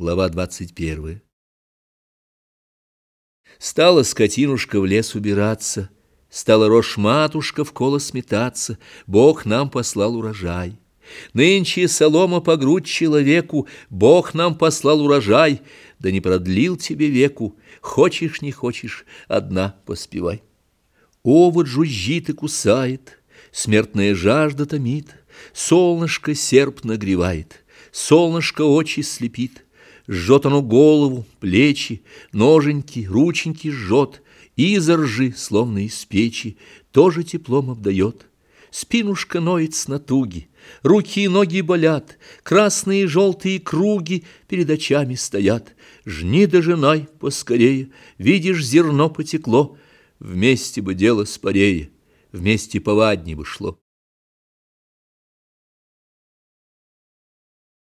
Глава двадцать первая. Стала скотинушка в лес убираться, Стала рожь-матушка в колос метаться, Бог нам послал урожай. Нынче солома по грудь человеку, Бог нам послал урожай, Да не продлил тебе веку, Хочешь, не хочешь, одна поспевай. Овод жужжит и кусает, Смертная жажда томит, Солнышко серп нагревает, Солнышко очи слепит, Жжет оно голову, плечи, Ноженьки, рученьки жжет, Изоржи, словно из печи, Тоже теплом обдает. Спинушка ноет с натуги, Руки и ноги болят, Красные и желтые круги Перед очами стоят. Жни дожинай поскорее, Видишь, зерно потекло, Вместе бы дело спорее, Вместе повадней бы шло.